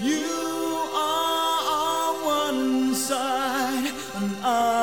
You are on one side, and I.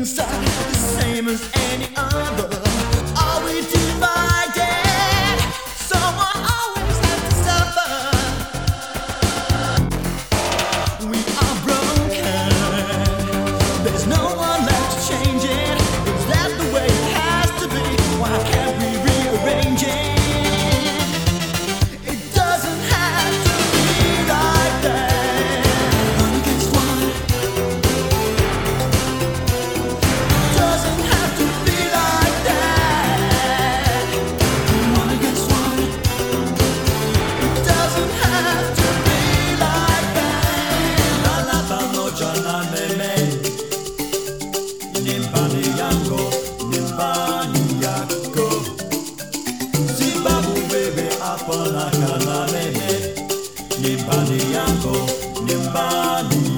inside. nyumbani yako Nobody.